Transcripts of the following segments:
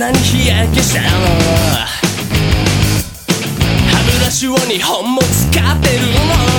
なに日焼けしたの？歯ブラシを2本も使ってるの？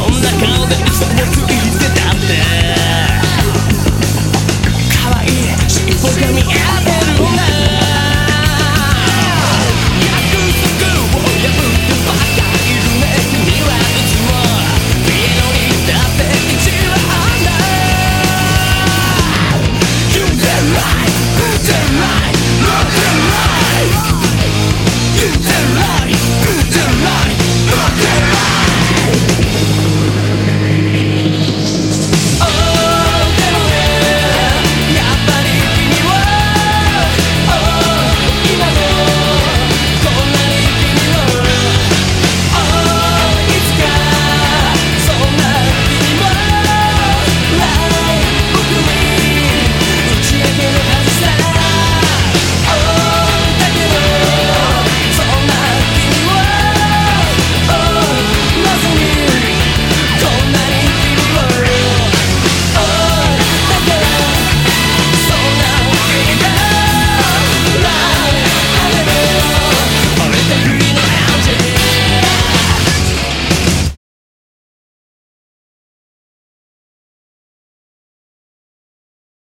そんな顔でいつも